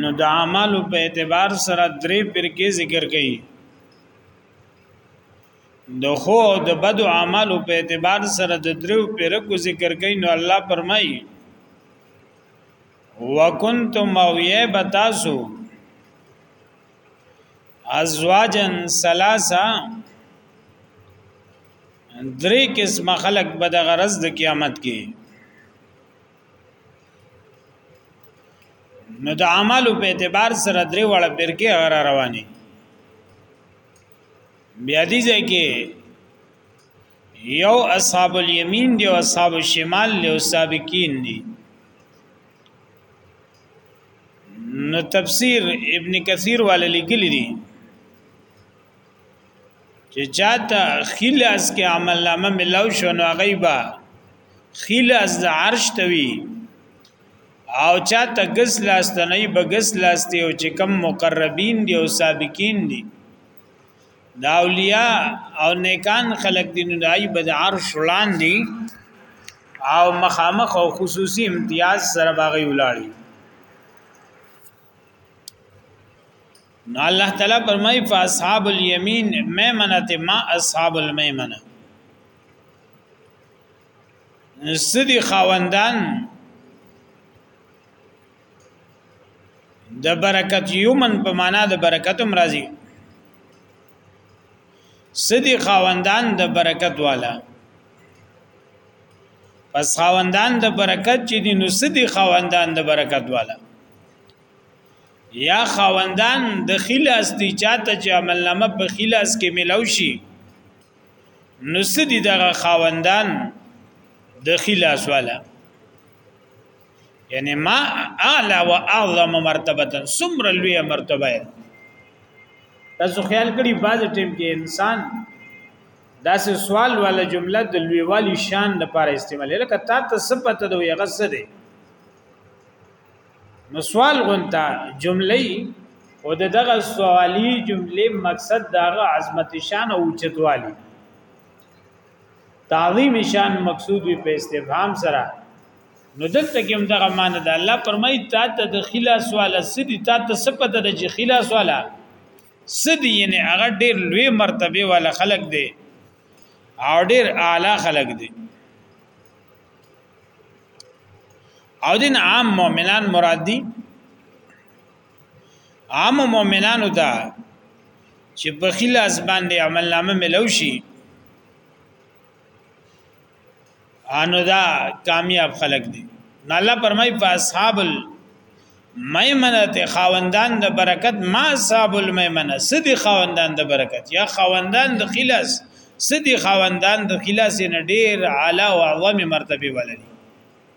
نو د اعمالو په اعتبار سره درې فرقې ذکر کړي د خو او د بد اعمالو په اعتبار سره د درو فرقو ذکر کړي نو الله فرمایي وکنتم مویه بتاسو ازواجن سلاسا درې قسم خلق به د غرض د قیامت کې نو د اعمال په اعتبار سره درې وړه فرقه غره رواني بیا دې ځکه یو اصحاب الیمین دی او اصحاب الشمال له سابقین دی نو تفسیر ابن کثیر والے لیکلی دی چې چاته خلاص کې عمل نامه ملاو شو نو غیبا خلاص د عرش توي او چاته غس لاس ته نه به غس لاس ته او چې کم مقربین دي او سابقین دي دا اولیاء او نیکان خلق دي نو دای به د عرش وړاندې او مخامخ او خصوصي امتیاز سره باغی ولاړی نو الله تعالی فرمای په اصحاب الیمین میمنه ته ما اصحاب المیمنه سدي خواندان د برکت یومن په معنا د برکت هم راځي سدي خواندان د برکت والا پس خواندان د برکت چې دي نو سدي خواندان د برکت والا یا خواندان د خلاص دی چاته چې عمل نامه په خلاص کې ملو شي نو سدي دغه خواندان د خلاص والا یعنی ما اعلى واعظم مرتبه سمر لوی مرتبه تاسو خیال کړی باز ټیم کې انسان داسې سوال والا جمله د لوی والی شان لپاره استعمال لکه تا ته سپته دوی غسه دی نو سوال غونتا جملې او دغه سوالی جملې مقصد دغه عظمت شان او چتوالی تعظیم شان مقصود وی په استفهام سره نو دلته کوم دغه مان ده الله پرمای تا ته د خلا سوال سدي تا ته سپته د خلا سوال سدي یعنی هغه ډیر لوی مرتبه والا خلق دی او ډیر اعلی خلق دی او دین عام مؤمنان مراد دي عام مؤمنانو ته چې په خلاص باندې عمل نامه ملو شي انو دا کامیاب خلق دي نو الله پرمای په اصحاب المیمنه خاوندان د برکت ما اصحاب المیمنه سدي خاوندان د برکت یا خاوندان د خلاص سدي خاوندان د خلاص نه ډیر اعلی او اعظم مرتبه ولري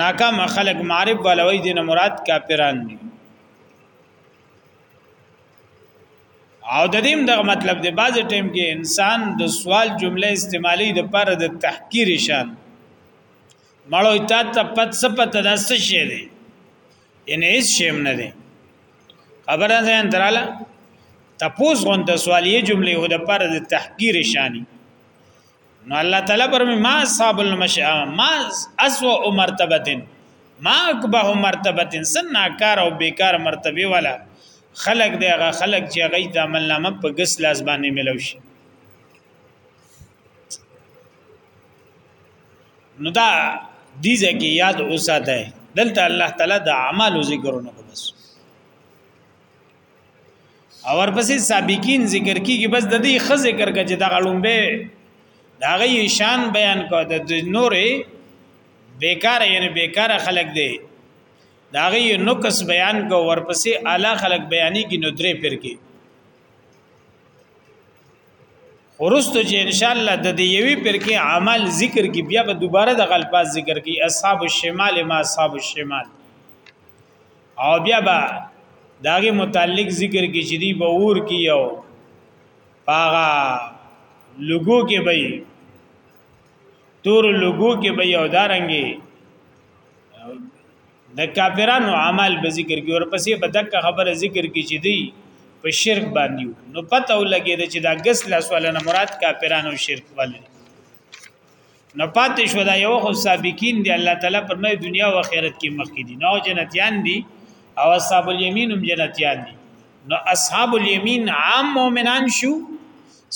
ناکام خلق معرب ولوی دین مراد کافران دي او د دې د مطلب د باز ټیم کې انسان د سوال جمله استعمالي د پر د تحقیر شان مړو ته ته پد سپت د څه شي دي ان هیڅ شیم نه دي خبره ځان دراله تپوس غون د سوالیه جمله هو د پر د تحقیر شانی نو الله تعالی پر ما صاحب المشاء ما اسوء مرتبه ما اکبه مرتبه سن کار او بیکار مرتبه والا خلق دی هغه خلق چې هغه د عمل نامه په ګس لاس باندې ملو شي نو دا دې ځکه یاد اوساته دلته الله تعالی د اعمال ذکرونه کوي او ورپسې سابقین ذکر کیږي بس د دې خ ذکر کړه چې دا غړومبه دا غي شان بیان کو د نورې بیکار یعنی بیکار خلق دی دا غي نقص بیان کو ورپسې اعلی خلق بیانی کی نو درې پر کې ورستو چې ان شاء الله د دې یوې پر کې عمل ذکر کې بیا به دوباره د غلفاظ ذکر کې اصحاب الشمال ما اصحاب الشمال او بیا به داغه متعلق ذکر کې چې دی به ور کې یو پاغا لګو کې به تور لګو کې به یو دارنګي د کافرانو عمل به ذکر کی ورپسې به دک خبره ذکر کی چې دی په شرک باندې نو پته ولګي چې دا غس لاس ولا نه مراد کافرانو شرک ولې نو پاتې شو دا یو خو سابقین دی الله تعالی پر مې دنیا او آخرت کې مخکې دي نو جنتیان دي او اصحاب الیمین هم جنتیان دي نو اصحاب الیمین عام مؤمنان شو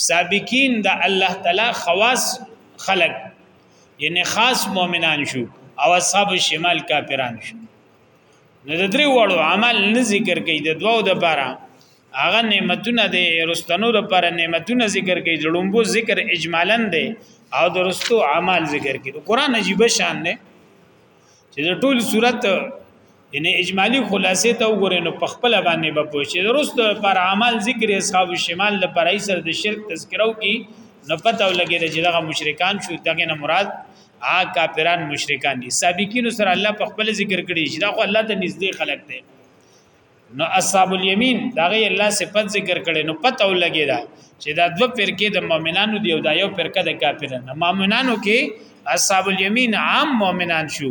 سابقین د الله تعالی خواص خلق یعنی خاص مؤمنان شو او اصحاب الشمال کافران شو نو د درې وړو عمل نه ذکر کوي د دوو د پاره هغه نعمتونه د رستنو د پاره نعمتونه ذکر کوي د لومبو ذکر اجمالاً دی او د رستو عمل ذکر کوي قرآن عجیب شان دی چې د ټول صورت ان اجمالی خلاصې ته وګورئ نو په خپل باندې به پوه شئ درست پر عمل ذکر اصحاب الشمال د پرای سره د شرک تذکرو کې نو پته ولګي چې دغه مشرکان شو دغه نه مراد آ کافران مشرکان دي سابقین سره الله په خپل ذکر کړي چې دا خو الله ته نږدې خلق دي نو اصحاب الیمین دغه الله صفت ذکر کړي نو پته ولګي دا چې دا دوه فرقې د مؤمنانو دی او دا یو فرقه د کافرانو مؤمنانو کې اصحاب الیمین عام مؤمنان شو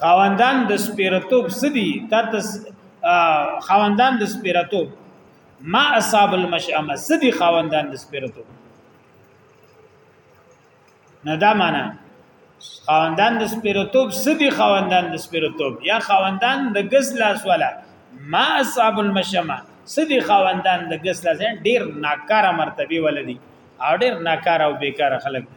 خواندان د سپیرتوب سدي تات خواندان د سپیرتوب ما اصحاب المشأمه سدي خواندان د سپیرتوب نه دا معنا خواندان د سپیرتوب سدي خواندان د سپیرتوب یا خواندان د غس لاس والا ما اصحاب المشأمه سدي خواندان د غس لاس ډیر ناکاره مرتبه ولدي او ډیر ناکاره او بیکاره خلک دي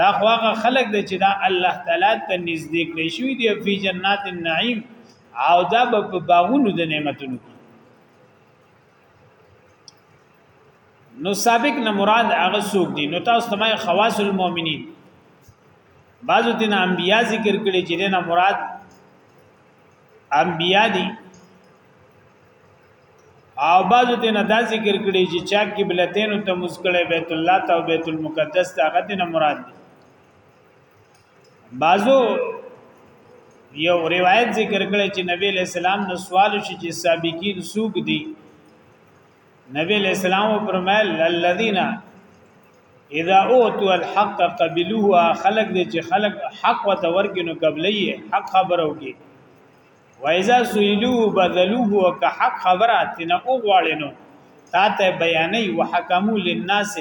دا خو هغه خلق دی چې دا الله تعالی ته نږدې کړی شوی دی په جنات النعیم او دا په باغونو د نعمتونو کې نو سابق نه مراد هغه څوک دي نو تاسو ته خواص المؤمنین بعضو دین انبیا ذکر کړي چې نه مراد انبیا دي او بعضو ته نه دا ذکر کړي چې چا قبلتین ته مسکړې بیت الله ته او بیت المقدس ته هغه نه مراد دي بعضو یو روایت ذکر کړي چې نبی له سلام نو سوال شي چې سابقین سوق دي نبی علیہ السلام فرمایل الذين اذا اوتوا الحق قبلوه خلق دې چې خلق حق وته ورګنو قبلې حق خبرو کې وایذا سئلو بدلوه وک حق خبرات نه او غواړینو تا ته بیانې وحکمو للناس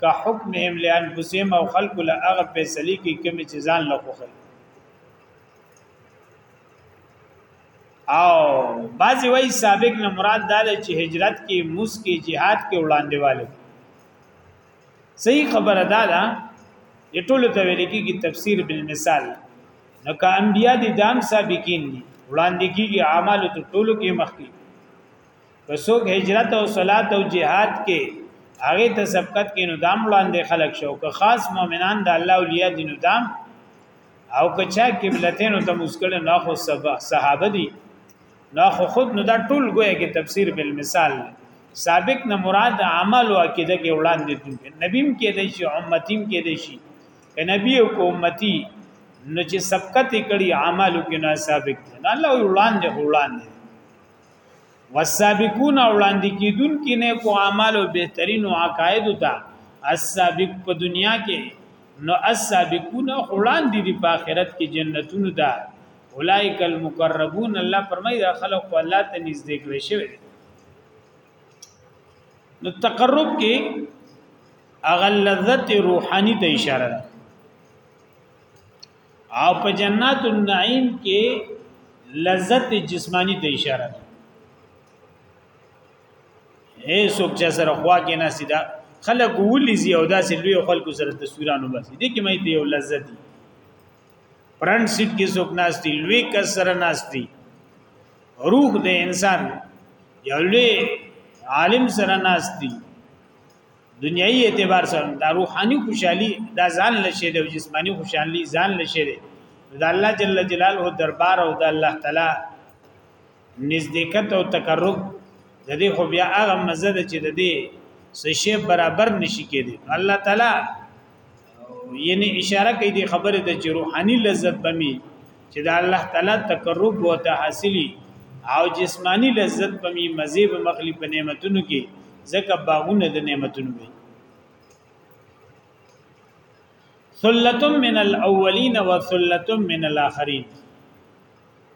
کا حکم هم لئن حسین او خلق له هغه فیصله کې کوم چې ځان له خوخه او بعضی وای سابق نه مراد دا دی چې هجرت کې موس کې jihad کې وړاندې والے صحیح خبره دا ده چې ټول ته ویل کېږي تفسیر بالمثال نو که انبیا دي دام سابقین دي وړاندې کېږي اعمال ته ټول کې مخکې که څوک هجرت او صلات او jihad کې هغه ته سبقت کې نو دام وړاندې خلق شو که خاص مؤمنان د الله اولیاء دي نو دام او کچا قبلتین ته مشکل نه خو صحابه دي نه خو خود نو دا ټول ګویا کې تفسیر بل مثال سابق نه مراد عمل او عقیده کې وړاندې دي نبیم کې دي شي امتیم کې دي شي نبی او امتی نو چې سبقت کړي عمل کې نه سابق نه الله وړاندې وړاندې والسابقون وړاندې کیدون کې نه کو اعمال او بهترین او عقاید ته السابق په دنیا کې نو السابقون وړاندې دی په آخرت کې جنتونو ده اولائک المقربون الله فرمایي دا خلق الله ته نږدې کړی شوی نو تقرب کې اغه لذت روحانی ته اشاره ده او په جنات النعیم کې لذت جسمانی ته اشاره ده اے سوک چې سره خوا کې نه سیدا خلک ولي زی او داسې لوی خلکو سره تصویرانو باسي دي کې مې ته یو لذت دي فرنٹ سیټ کې سوک ناشتي لوی کس سره ناشتي روح د انسان یو لوی عالم سره ناشتي دنیوي اعتبار سره دا روحاني خوشحالي دا ځان لشه دی او جسماني خوشحالي ځان لشه دی دا الله جل جلاله دربار او دا الله تعالی نزدېکت او تقرب د دې خو بیا هغه مزه ده چې د دې سشه برابر نشي کېدی الله تعالی یعنی اشاره کوي د خبره ته چې روحاني لذت بمي چې د الله تعالی تقرب او ته حاصلي او جسمانی لذت بمي مزي به مخلي په نعمتونو کې زکه باغونه د نعمتونو وي ثلتم من الاولین و ثلتم من الاخرین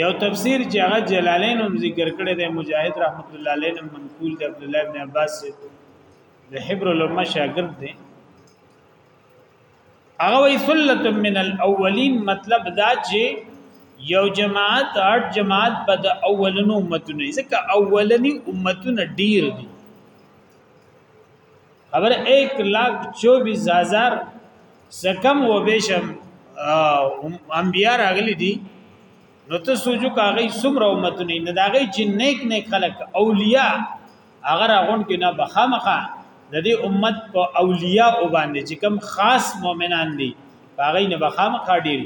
یو تفسیر چې هغه جلالین هم ذکر کړی دی مجاهد رحمت الله علیه هم منقول دی عبد الله بن عباس د حبر الامه شاګرد دی هغه وی ثلۃ من الاولین مطلب دا چې یو جماعت اټ جماعت په د اولنو امتونو ځکه اولنی امتونه ډیر دي خبر 1 لاکھ 24000 سکم و بشم انبیاء راغلی دي نو ته سوچو کاغی سمره امتونه نه داغی چې نیک نیک خلق اولیاء اگر اغون کې نه بخامخه د دې امت په اولیاء او باندې چې کم خاص مؤمنان دي هغه نه بخام خاډیر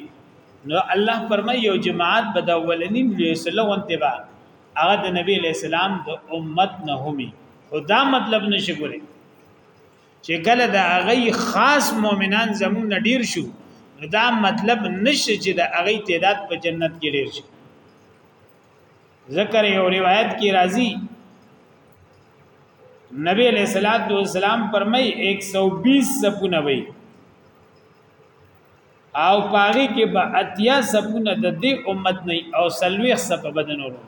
نو الله فرمایي یو جماعت به د اولنیم لیسله وانته با هغه د نبی علی السلام د امت نه همي خدا مطلب نشي ګوري چې کله د هغه خاص مؤمنان زمون ډیر شو دا مطلب نشي چې د هغه تعداد په جنت کې ډیر شي ذکر یو روایت کې راځي نبی علیہ الصلوۃ والسلام فرمای 120 سپونه وي او پاغي کې به اتیا سپونه د دې امت نه او سلويخ سپ بدنورو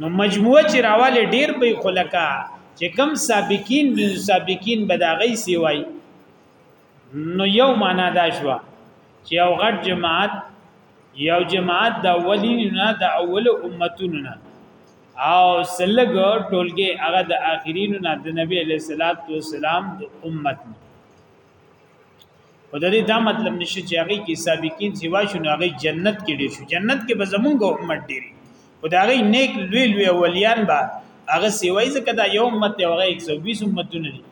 نو مجموعه چې راواله ډیر به خلکا چې کم سابقین دي سابقین به دا غي سی وای نو یو معنا دا شو چې یو غټ جماعت یو جماعت د اولین نه د اول امتونو نه او سلګ ټولګه هغه د اخرین نه د نبی علیہ الصلات والسلام د امت نه او د دې دا مطلب نشي چې هغه کې سابقین سیوا شو نو هغه جنت کې ډیر شو جنت کې به زمونږ امت ډیر او دا هغه نیک لوی لوی اولیان به هغه سیوای ځکه دا یو امت دی هغه 120 امتونه دي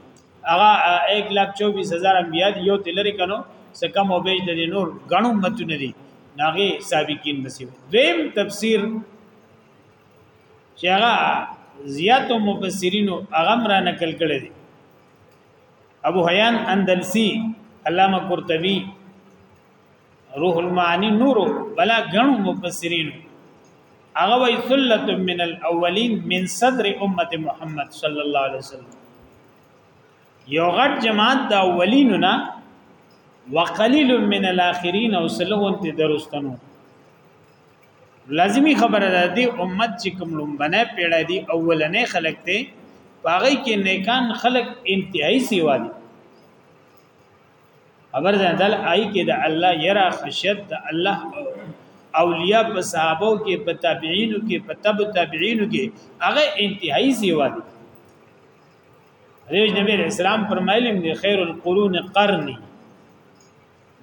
هغه 124000 انبیا دي یو تلری کنو سکم او بیج د نور غنو امتونه دي ناغه سابقین بسیو دیم تفسیر چې هغه زیاتو مفسرینو هغه را نقل کړی دي ابو حیان اندلسی علامه قرطبی روح المعانی نور بلا غنو مفسرین هغه وی ثلۃ من الاولین من صدر امه محمد صلی الله علیه وسلم یو غټ جماعت دا اولینو نه وقلیل من الاخرین او سلوون ته درستنو لازمی خبره ده دی امت چې کوم لومبنه پیړه دی اولنې خلک ته پاغی کې نیکان خلک انتهایی سیوا دي خبر ده دل آی کې د الله یرا خشیت د الله اولیاء په صحابه کې په تابعینو کې په تبع تابعینو کې هغه انتهایی سیوا دي ریج نبی اسلام فرمایلی دی خیر القرون قرنی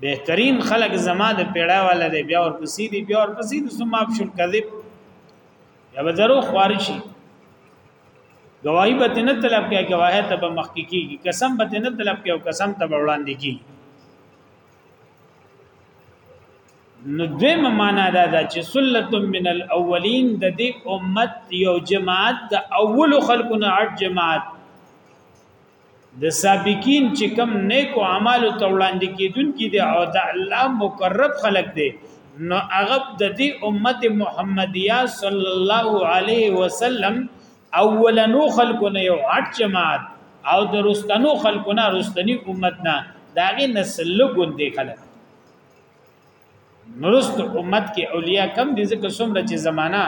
بهترین خلق زما د پیړا والا دی بیا ورپسې دی بیا ورپسې دی ثم ابشر کذب یا به درو خوارشي گواہی به نه طلب کوي گواهه ته به مخکې کیږي قسم به نه طلب کوي او قسم ته به وړاندې کیږي نو دویمه معنا دا ده چې سلت من الاولین د دې امت یو جماعت د اول خلقونه اټ جماعت د سابقین چې کم نیکو اعمالو ته وړاندې کیدونکي دي او د الله مقرب خلق دي نو هغه د دې امت محمدیه صلی الله علیه وسلم اولنو خلکو نه یو اټ جماعت او د رستنو خلکو نه رستنی امت نه داغه نسل ګوندې خلک نورست امت کې اولیاء کم دي ځکه څومره چې زمانہ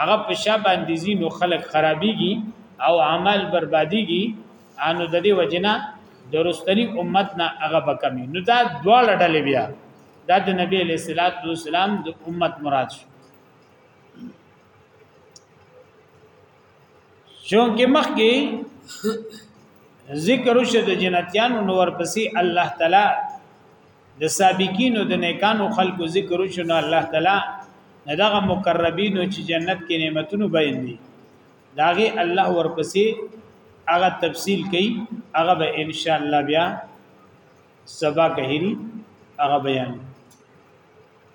هغه په شا باندې زینو خلق خرابيږي او عمل برباديږي انو د دې وجنا درستنی امت نه هغه بکمی نو دا دواړه ډلې بیا دا د نبی علیہ الصلوۃ والسلام د امت مراد شو چونکه مخکې ذکر وشو د جنتیانو نو ورپسې الله تعالی د سابقین او د نیکانو خلقو ذکر وشو نو الله تعالی دغه مقربین چې جنت کې نعمتونو بیانې داغه الله ورپسې هغه تفصیل کوي هغه به ان شاء الله بیا سبا کهري هغه بیان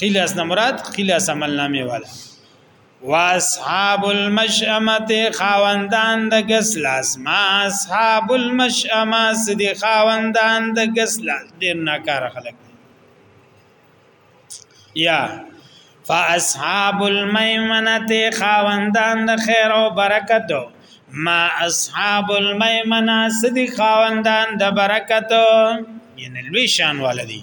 خلاص نه مراد خلاص عمل نامه والا واصحاب المشأمه خاوندان د غس لاس ما اصحاب المشأمه سدي خاوندان د غس لاس ډیر ناکار خلک یا فاصحاب المیمنه خاوندان د خیر او برکت دو ما اصحاب المیمنه سدي خاوندان د برکت یعنی لوی شان والدی